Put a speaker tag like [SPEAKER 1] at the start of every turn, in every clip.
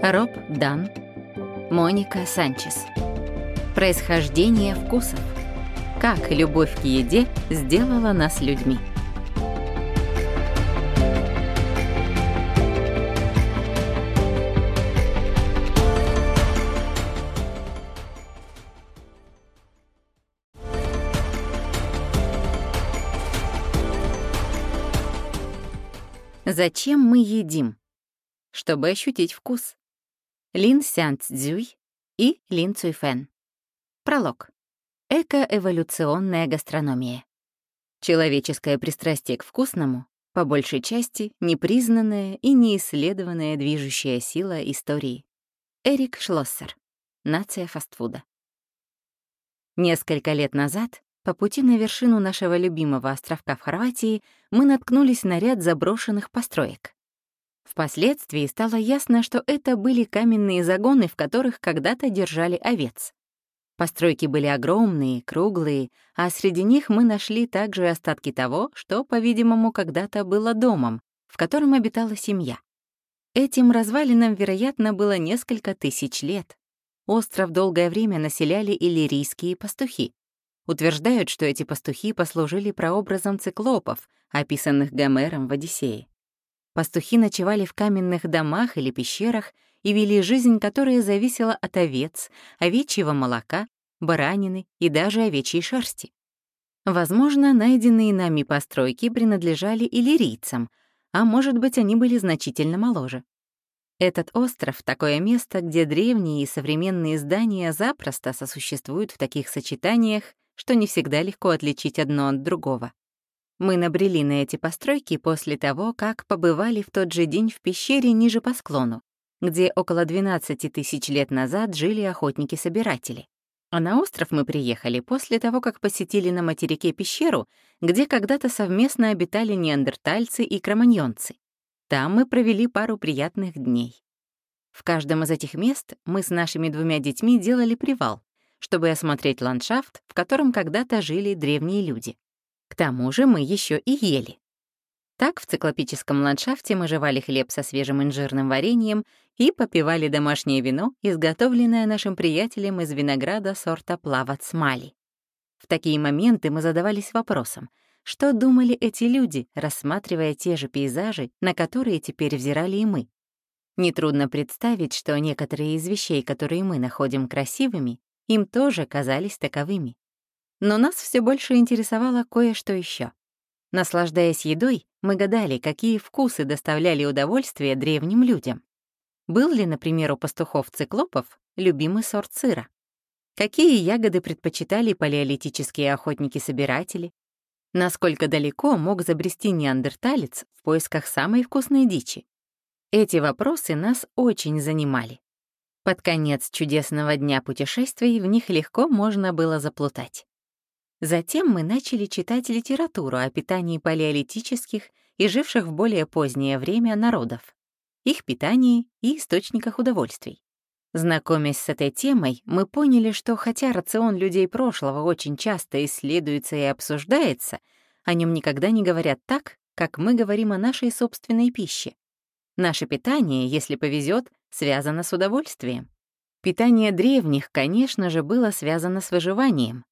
[SPEAKER 1] Роб Дан, Моника Санчес. Происхождение вкусов. Как любовь к еде сделала нас людьми. Зачем мы едим? Чтобы ощутить вкус. Лин Сян Цзюй и Лин Цуйфэн. Пролог. Экоэволюционная гастрономия. Человеческое пристрастие к вкусному, по большей части, непризнанная и неисследованная движущая сила истории. Эрик Шлоссер. Нация фастфуда. Несколько лет назад, по пути на вершину нашего любимого островка в Хорватии, мы наткнулись на ряд заброшенных построек. Впоследствии стало ясно, что это были каменные загоны, в которых когда-то держали овец. Постройки были огромные, круглые, а среди них мы нашли также остатки того, что, по-видимому, когда-то было домом, в котором обитала семья. Этим развалинам, вероятно, было несколько тысяч лет. Остров долгое время населяли иллирийские пастухи. Утверждают, что эти пастухи послужили прообразом циклопов, описанных Гомером в «Одиссее». Пастухи ночевали в каменных домах или пещерах и вели жизнь, которая зависела от овец, овечьего молока, баранины и даже овечьей шерсти. Возможно, найденные нами постройки принадлежали иллирийцам, а может быть, они были значительно моложе. Этот остров — такое место, где древние и современные здания запросто сосуществуют в таких сочетаниях, что не всегда легко отличить одно от другого. Мы набрели на эти постройки после того, как побывали в тот же день в пещере ниже по склону, где около 12 тысяч лет назад жили охотники-собиратели. А на остров мы приехали после того, как посетили на материке пещеру, где когда-то совместно обитали неандертальцы и кроманьонцы. Там мы провели пару приятных дней. В каждом из этих мест мы с нашими двумя детьми делали привал, чтобы осмотреть ландшафт, в котором когда-то жили древние люди. К тому же мы еще и ели. Так в циклопическом ландшафте мы жевали хлеб со свежим инжирным вареньем и попивали домашнее вино, изготовленное нашим приятелем из винограда сорта Плавацмали. В такие моменты мы задавались вопросом, что думали эти люди, рассматривая те же пейзажи, на которые теперь взирали и мы. Нетрудно представить, что некоторые из вещей, которые мы находим красивыми, им тоже казались таковыми. Но нас все больше интересовало кое-что еще. Наслаждаясь едой, мы гадали, какие вкусы доставляли удовольствие древним людям. Был ли, например, у пастухов-циклопов любимый сорт сыра? Какие ягоды предпочитали палеолитические охотники-собиратели? Насколько далеко мог забрести неандерталец в поисках самой вкусной дичи? Эти вопросы нас очень занимали. Под конец чудесного дня путешествий в них легко можно было заплутать. Затем мы начали читать литературу о питании палеолитических и живших в более позднее время народов, их питании и источниках удовольствий. Знакомясь с этой темой, мы поняли, что хотя рацион людей прошлого очень часто исследуется и обсуждается, о нем никогда не говорят так, как мы говорим о нашей собственной пище. Наше питание, если повезет, связано с удовольствием. Питание древних, конечно же, было связано с выживанием,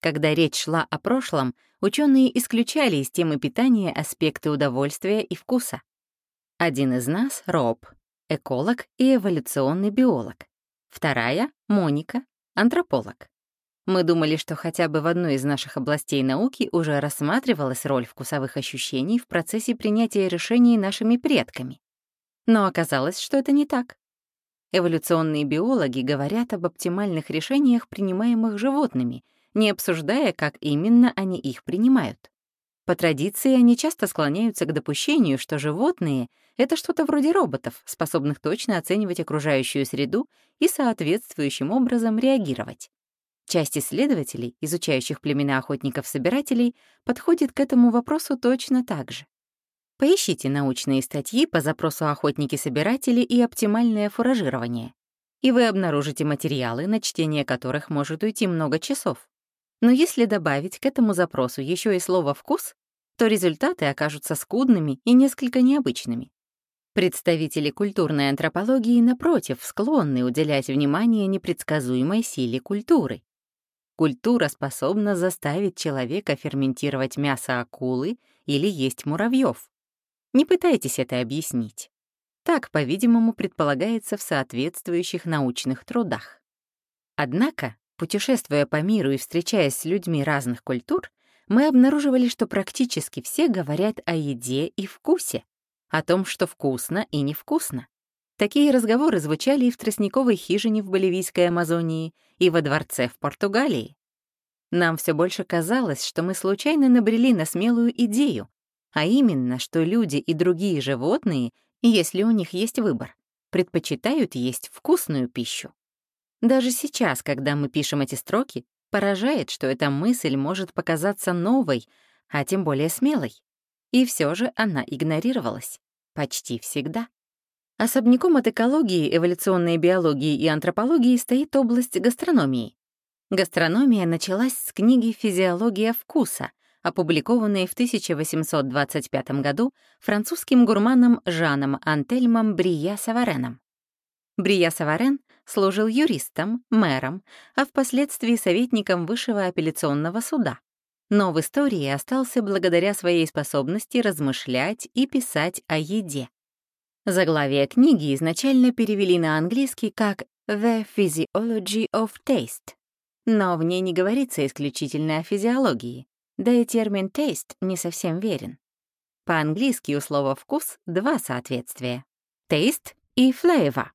[SPEAKER 1] когда речь шла о прошлом, ученые исключали из темы питания аспекты удовольствия и вкуса. Один из нас — Роб, эколог и эволюционный биолог. Вторая — Моника, антрополог. Мы думали, что хотя бы в одной из наших областей науки уже рассматривалась роль вкусовых ощущений в процессе принятия решений нашими предками. Но оказалось, что это не так. Эволюционные биологи говорят об оптимальных решениях, принимаемых животными — не обсуждая, как именно они их принимают. По традиции они часто склоняются к допущению, что животные — это что-то вроде роботов, способных точно оценивать окружающую среду и соответствующим образом реагировать. Часть исследователей, изучающих племена охотников-собирателей, подходит к этому вопросу точно так же. Поищите научные статьи по запросу «Охотники-собиратели» и «Оптимальное фуражирование», и вы обнаружите материалы, на чтение которых может уйти много часов. Но если добавить к этому запросу еще и слово «вкус», то результаты окажутся скудными и несколько необычными. Представители культурной антропологии, напротив, склонны уделять внимание непредсказуемой силе культуры. Культура способна заставить человека ферментировать мясо акулы или есть муравьев. Не пытайтесь это объяснить. Так, по-видимому, предполагается в соответствующих научных трудах. Однако, путешествуя по миру и встречаясь с людьми разных культур, мы обнаруживали, что практически все говорят о еде и вкусе, о том, что вкусно и невкусно. Такие разговоры звучали и в тростниковой хижине в боливийской Амазонии, и во дворце в Португалии. Нам все больше казалось, что мы случайно набрели на смелую идею, а именно, что люди и другие животные, если у них есть выбор, предпочитают есть вкусную пищу. Даже сейчас, когда мы пишем эти строки, поражает, что эта мысль может показаться новой, а тем более смелой. И все же она игнорировалась. Почти всегда. Особняком от экологии, эволюционной биологии и антропологии стоит область гастрономии. Гастрономия началась с книги «Физиология вкуса», опубликованной в 1825 году французским гурманом Жаном Антельмом Брия Савареном. Брия Саварен служил юристом, мэром, а впоследствии советником Высшего апелляционного суда но в истории остался благодаря своей способности размышлять и писать о еде. Заглавие книги изначально перевели на английский как «The Physiology of Taste», но в ней не говорится исключительно о физиологии, да и термин «taste» не совсем верен. По-английски у слова «вкус» два соответствия — «taste» и «flavor».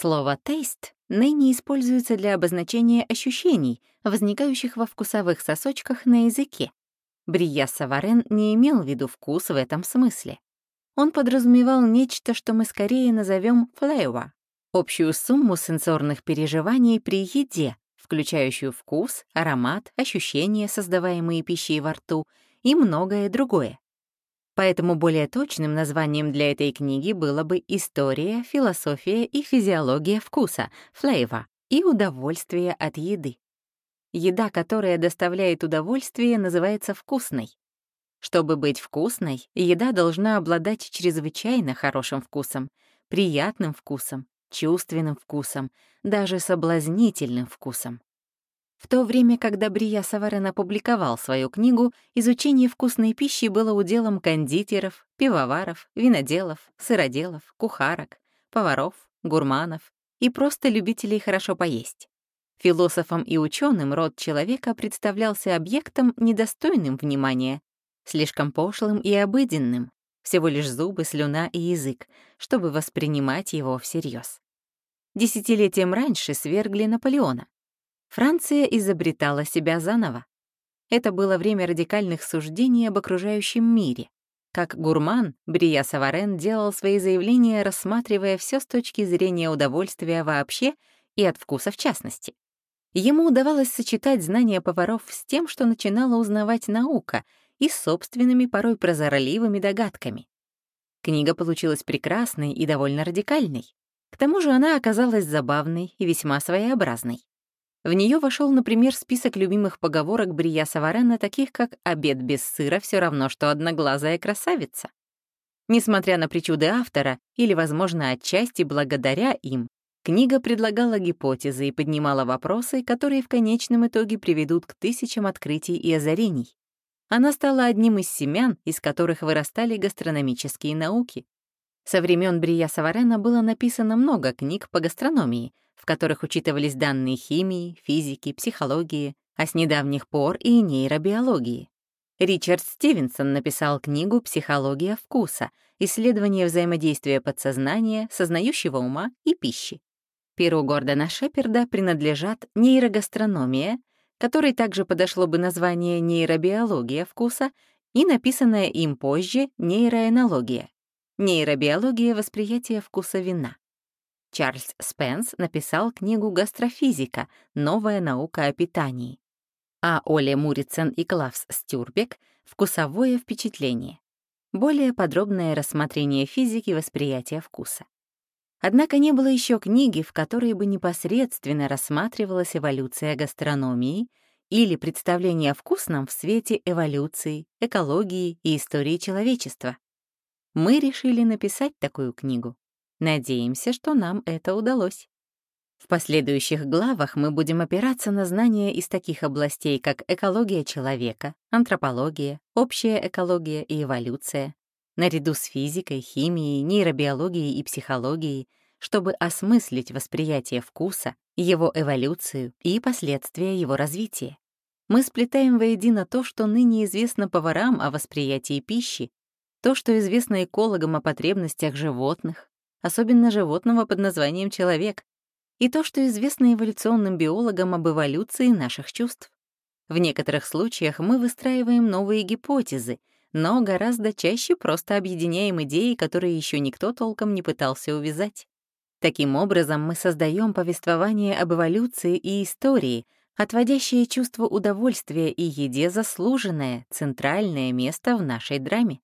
[SPEAKER 1] Слово «taste» ныне используется для обозначения ощущений, возникающих во вкусовых сосочках на языке. Брия Саварен не имел в виду вкус в этом смысле. Он подразумевал нечто, что мы скорее назовем flavor — общую сумму сенсорных переживаний при еде, включающую вкус, аромат, ощущения, создаваемые пищей во рту, и многое другое. Поэтому более точным названием для этой книги было бы «История, философия и физиология вкуса» флейва и «Удовольствие от еды». Еда, которая доставляет удовольствие, называется вкусной. Чтобы быть вкусной, еда должна обладать чрезвычайно хорошим вкусом, приятным вкусом, чувственным вкусом, даже соблазнительным вкусом. В то время, когда Брия Саварен опубликовал свою книгу, изучение вкусной пищи было уделом кондитеров, пивоваров, виноделов, сыроделов, кухарок, поваров, гурманов и просто любителей хорошо поесть. Философам и ученым род человека представлялся объектом, недостойным внимания, слишком пошлым и обыденным, всего лишь зубы, слюна и язык, чтобы воспринимать его всерьез. Десятилетием раньше свергли Наполеона, Франция изобретала себя заново. Это было время радикальных суждений об окружающем мире. Как гурман, Брия Саварен делал свои заявления, рассматривая все с точки зрения удовольствия вообще и от вкуса в частности. Ему удавалось сочетать знания поваров с тем, что начинала узнавать наука, и собственными, порой прозорливыми догадками. Книга получилась прекрасной и довольно радикальной. К тому же она оказалась забавной и весьма своеобразной. В нее вошел, например, список любимых поговорок Брия Саварена, таких как «обед без сыра все равно, что одноглазая красавица». Несмотря на причуды автора, или, возможно, отчасти благодаря им, книга предлагала гипотезы и поднимала вопросы, которые в конечном итоге приведут к тысячам открытий и озарений. Она стала одним из семян, из которых вырастали гастрономические науки. Со времен Брия Саварена было написано много книг по гастрономии — в которых учитывались данные химии, физики, психологии, а с недавних пор и нейробиологии. Ричард Стивенсон написал книгу «Психология вкуса. Исследование взаимодействия подсознания, сознающего ума и пищи». Перу Гордона Шеперда принадлежат нейрогастрономия, которой также подошло бы название нейробиология вкуса, и написанная им позже нейроэнология, нейробиология восприятия вкуса вина. Чарльз Спенс написал книгу «Гастрофизика. Новая наука о питании». А Оле Мурицен и Клавс Стюрбек «Вкусовое впечатление». Более подробное рассмотрение физики восприятия вкуса. Однако не было еще книги, в которой бы непосредственно рассматривалась эволюция гастрономии или представление о вкусном в свете эволюции, экологии и истории человечества. Мы решили написать такую книгу. Надеемся, что нам это удалось. В последующих главах мы будем опираться на знания из таких областей, как экология человека, антропология, общая экология и эволюция, наряду с физикой, химией, нейробиологией и психологией, чтобы осмыслить восприятие вкуса, его эволюцию и последствия его развития. Мы сплетаем воедино то, что ныне известно поварам о восприятии пищи, то, что известно экологам о потребностях животных, особенно животного под названием человек, и то, что известно эволюционным биологам об эволюции наших чувств. В некоторых случаях мы выстраиваем новые гипотезы, но гораздо чаще просто объединяем идеи, которые еще никто толком не пытался увязать. Таким образом, мы создаем повествование об эволюции и истории, отводящее чувство удовольствия и еде заслуженное, центральное место в нашей драме.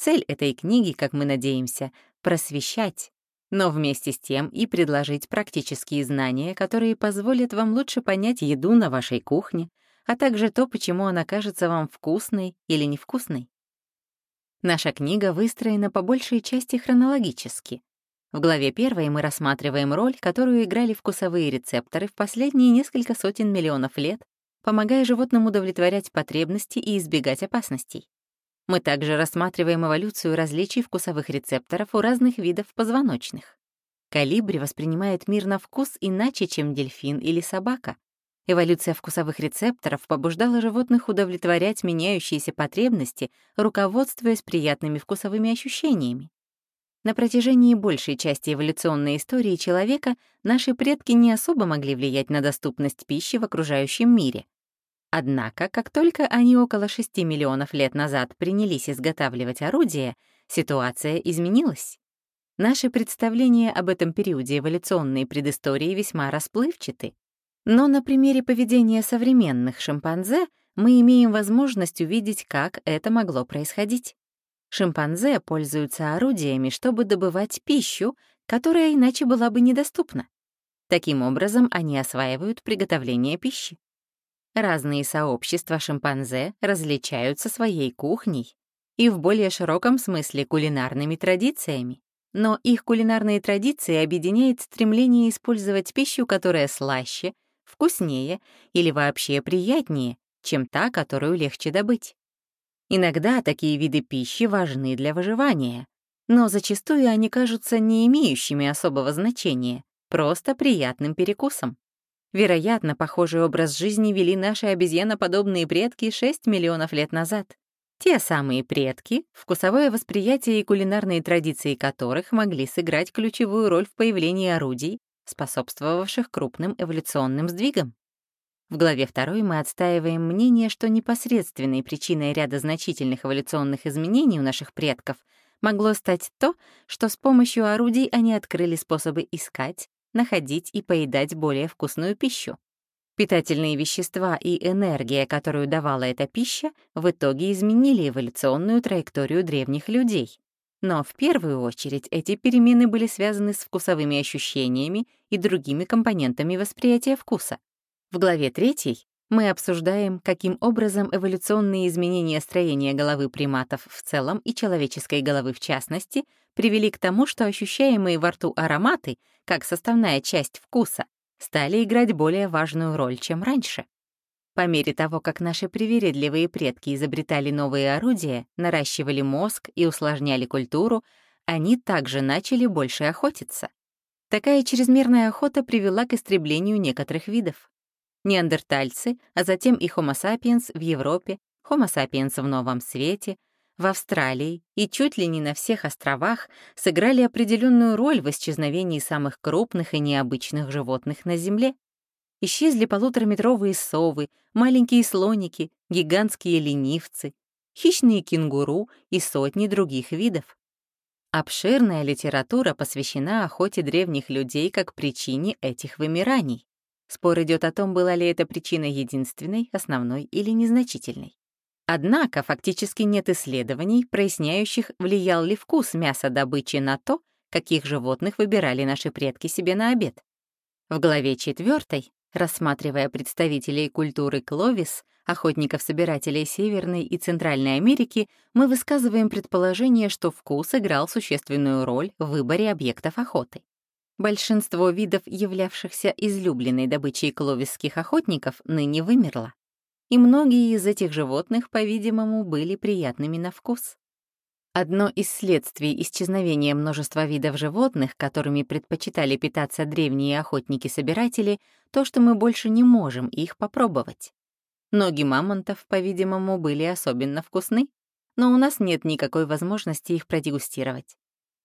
[SPEAKER 1] Цель этой книги, как мы надеемся, просвещать, но вместе с тем и предложить практические знания, которые позволят вам лучше понять еду на вашей кухне, а также то, почему она кажется вам вкусной или невкусной. Наша книга выстроена по большей части хронологически. В главе первой мы рассматриваем роль, которую играли вкусовые рецепторы в последние несколько сотен миллионов лет, помогая животным удовлетворять потребности и избегать опасностей. Мы также рассматриваем эволюцию различий вкусовых рецепторов у разных видов позвоночных. Калибри воспринимает мир на вкус иначе, чем дельфин или собака. Эволюция вкусовых рецепторов побуждала животных удовлетворять меняющиеся потребности, руководствуясь приятными вкусовыми ощущениями. На протяжении большей части эволюционной истории человека наши предки не особо могли влиять на доступность пищи в окружающем мире. Однако, как только они около 6 миллионов лет назад принялись изготавливать орудия, ситуация изменилась. Наши представления об этом периоде эволюционной предыстории весьма расплывчаты. Но на примере поведения современных шимпанзе мы имеем возможность увидеть, как это могло происходить. Шимпанзе пользуются орудиями, чтобы добывать пищу, которая иначе была бы недоступна. Таким образом, они осваивают приготовление пищи. Разные сообщества шимпанзе различаются своей кухней и в более широком смысле кулинарными традициями. Но их кулинарные традиции объединяет стремление использовать пищу, которая слаще, вкуснее или вообще приятнее, чем та, которую легче добыть. Иногда такие виды пищи важны для выживания, но зачастую они кажутся не имеющими особого значения, просто приятным перекусом. Вероятно, похожий образ жизни вели наши обезьяноподобные предки 6 миллионов лет назад. Те самые предки, вкусовое восприятие и кулинарные традиции которых могли сыграть ключевую роль в появлении орудий, способствовавших крупным эволюционным сдвигам. В главе 2 мы отстаиваем мнение, что непосредственной причиной ряда значительных эволюционных изменений у наших предков могло стать то, что с помощью орудий они открыли способы искать, находить и поедать более вкусную пищу. Питательные вещества и энергия, которую давала эта пища, в итоге изменили эволюционную траекторию древних людей. Но в первую очередь эти перемены были связаны с вкусовыми ощущениями и другими компонентами восприятия вкуса. В главе 3 мы обсуждаем, каким образом эволюционные изменения строения головы приматов в целом и человеческой головы в частности привели к тому, что ощущаемые во рту ароматы как составная часть вкуса, стали играть более важную роль, чем раньше. По мере того, как наши привередливые предки изобретали новые орудия, наращивали мозг и усложняли культуру, они также начали больше охотиться. Такая чрезмерная охота привела к истреблению некоторых видов. Неандертальцы, а затем и Homo sapiens в Европе, Homo sapiens в Новом Свете — в Австралии и чуть ли не на всех островах сыграли определенную роль в исчезновении самых крупных и необычных животных на Земле. Исчезли полутораметровые совы, маленькие слоники, гигантские ленивцы, хищные кенгуру и сотни других видов. Обширная литература посвящена охоте древних людей как причине этих вымираний. Спор идет о том, была ли эта причина единственной, основной или незначительной. Однако фактически нет исследований, проясняющих, влиял ли вкус мяса добычи на то, каких животных выбирали наши предки себе на обед. В главе 4 Рассматривая представителей культуры Кловис, охотников-собирателей Северной и Центральной Америки, мы высказываем предположение, что вкус играл существенную роль в выборе объектов охоты. Большинство видов, являвшихся излюбленной добычей кловисских охотников, ныне вымерло. И многие из этих животных, по-видимому, были приятными на вкус. Одно из следствий исчезновения множества видов животных, которыми предпочитали питаться древние охотники-собиратели, то, что мы больше не можем их попробовать. Ноги мамонтов, по-видимому, были особенно вкусны, но у нас нет никакой возможности их продегустировать.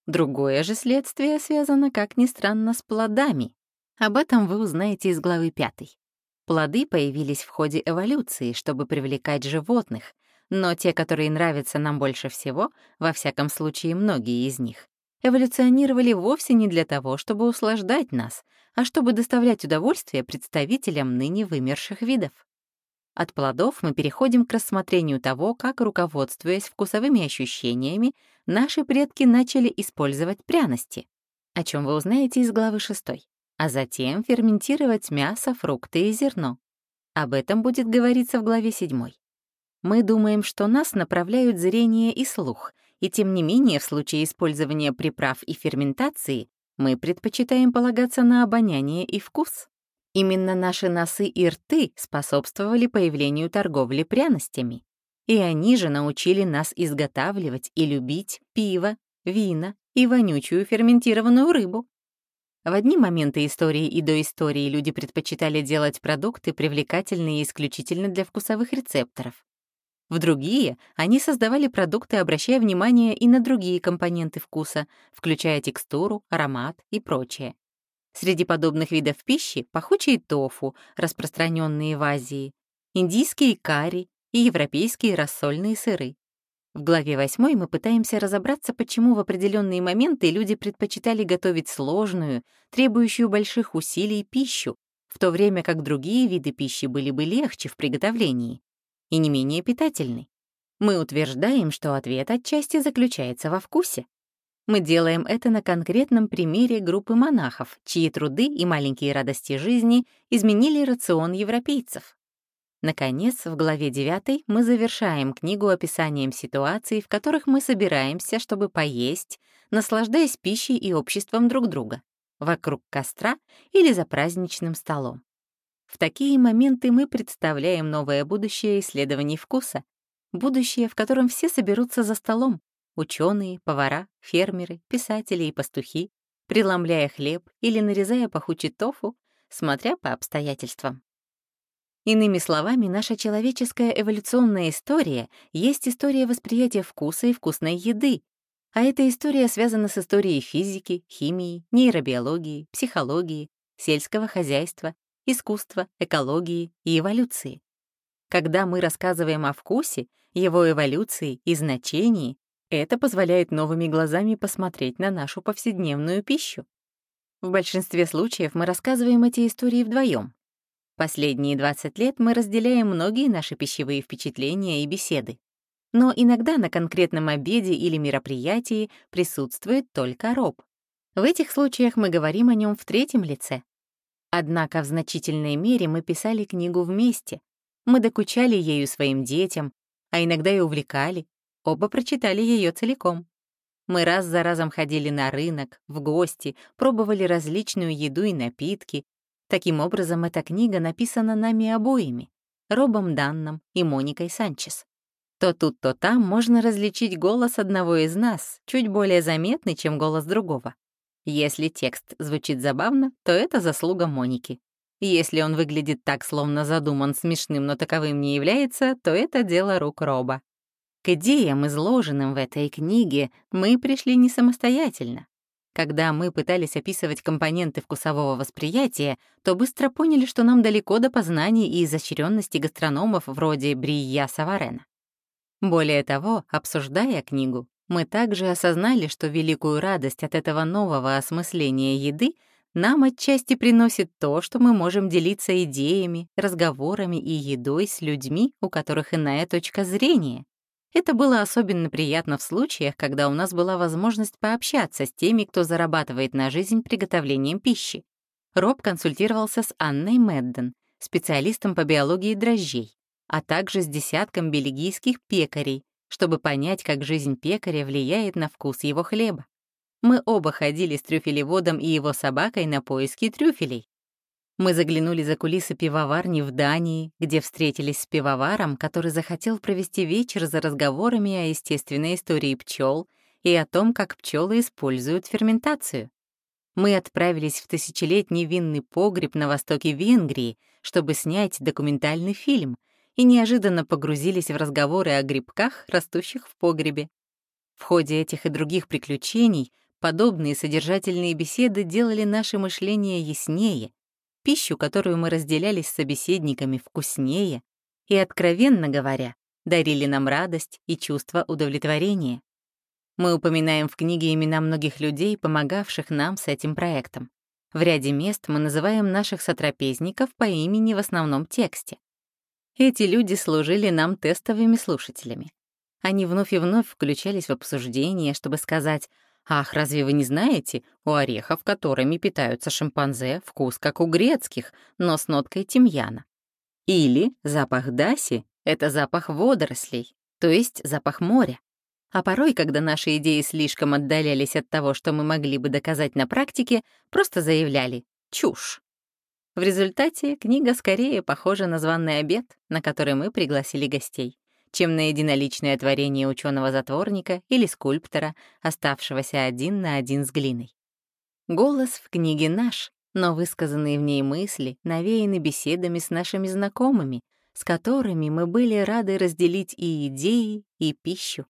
[SPEAKER 1] Другое же следствие связано, как ни странно, с плодами. Об этом вы узнаете из главы 5. Плоды появились в ходе эволюции, чтобы привлекать животных, но те, которые нравятся нам больше всего, во всяком случае многие из них, эволюционировали вовсе не для того, чтобы услаждать нас, а чтобы доставлять удовольствие представителям ныне вымерших видов. От плодов мы переходим к рассмотрению того, как, руководствуясь вкусовыми ощущениями, наши предки начали использовать пряности, о чем вы узнаете из главы 6, а затем ферментировать мясо, фрукты и зерно. Об этом будет говориться в главе 7. Мы думаем, что нас направляют зрение и слух, и тем не менее в случае использования приправ и ферментации мы предпочитаем полагаться на обоняние и вкус. Именно наши носы и рты способствовали появлению торговли пряностями. И они же научили нас изготавливать и любить пиво, вина и вонючую ферментированную рыбу. В одни моменты истории и до истории люди предпочитали делать продукты, привлекательные исключительно для вкусовых рецепторов. В другие они создавали продукты, обращая внимание и на другие компоненты вкуса, включая текстуру, аромат и прочее. Среди подобных видов пищи пахучие тофу, распространенные в Азии, индийские карри и европейские рассольные сыры. В главе 8 мы пытаемся разобраться, почему в определенные моменты люди предпочитали готовить сложную, требующую больших усилий пищу, в то время как другие виды пищи были бы легче в приготовлении и не менее питательный. Мы утверждаем, что ответ отчасти заключается во вкусе. Мы делаем это на конкретном примере группы монахов, чьи труды и маленькие радости жизни изменили рацион европейцев. Наконец, в главе 9 мы завершаем книгу описанием ситуаций, в которых мы собираемся, чтобы поесть, наслаждаясь пищей и обществом друг друга, вокруг костра или за праздничным столом. В такие моменты мы представляем новое будущее исследований вкуса, будущее, в котором все соберутся за столом, ученые, повара, фермеры, писатели и пастухи, преломляя хлеб или нарезая пахучий тофу, смотря по обстоятельствам. Иными словами, наша человеческая эволюционная история есть история восприятия вкуса и вкусной еды, а эта история связана с историей физики, химии, нейробиологии, психологии, сельского хозяйства, искусства, экологии и эволюции. Когда мы рассказываем о вкусе, его эволюции и значении, это позволяет новыми глазами посмотреть на нашу повседневную пищу. В большинстве случаев мы рассказываем эти истории вдвоем. Последние 20 лет мы разделяем многие наши пищевые впечатления и беседы. Но иногда на конкретном обеде или мероприятии присутствует только Роб. В этих случаях мы говорим о нем в третьем лице, Однако в значительной мере мы писали книгу вместе. Мы докучали ею своим детям, а иногда и увлекали. Оба прочитали ее целиком. Мы раз за разом ходили на рынок, в гости, пробовали различную еду и напитки. Таким образом, эта книга написана нами обоими, Робом Данном и Моникой Санчес. То тут, то там можно различить голос одного из нас, чуть более заметный, чем голос другого. Если текст звучит забавно, то это заслуга Моники. Если он выглядит так, словно задуман смешным, но таковым не является, то это дело рук Роба. К идеям, изложенным в этой книге, мы пришли не самостоятельно. Когда мы пытались описывать компоненты вкусового восприятия, то быстро поняли, что нам далеко до познаний и изощренности гастрономов вроде Брия Саварена. Более того, обсуждая книгу, мы также осознали, что великую радость от этого нового осмысления еды нам отчасти приносит то, что мы можем делиться идеями, разговорами и едой с людьми, у которых иная точка зрения. Это было особенно приятно в случаях, когда у нас была возможность пообщаться с теми, кто зарабатывает на жизнь приготовлением пищи. Роб консультировался с Анной Медден, специалистом по биологии дрожжей, а также с десятком бельгийских пекарей, чтобы понять, как жизнь пекаря влияет на вкус его хлеба. Мы оба ходили с трюфелеводом и его собакой на поиски трюфелей. Мы заглянули за кулисы пивоварни в Дании, где встретились с пивоваром, который захотел провести вечер за разговорами о естественной истории пчел и о том, как пчелы используют ферментацию. Мы отправились в тысячелетний винный погреб на востоке Венгрии, чтобы снять документальный фильм, и неожиданно погрузились в разговоры о грибках, растущих в погребе. В ходе этих и других приключений подобные содержательные беседы делали наше мышление яснее, пищу, которую мы разделяли с собеседниками, вкуснее и, откровенно говоря, дарили нам радость и чувство удовлетворения. Мы упоминаем в книге имена многих людей, помогавших нам с этим проектом. В ряде мест мы называем наших сотрапезников по имени в основном тексте. Эти люди служили нам тестовыми слушателями. Они вновь и вновь включались в обсуждение, чтобы сказать Ах, разве вы не знаете, у орехов, которыми питаются шимпанзе, вкус как у грецких, но с ноткой тимьяна. Или запах даси — это запах водорослей, то есть запах моря. А порой, когда наши идеи слишком отдалялись от того, что мы могли бы доказать на практике, просто заявляли «чушь». В результате книга скорее похожа на званный обед, на который мы пригласили гостей чем на единоличное творение ученого-затворника или скульптора, оставшегося один на один с глиной. Голос в книге наш, но высказанные в ней мысли навеяны беседами с нашими знакомыми, с которыми мы были рады разделить и идеи, и пищу.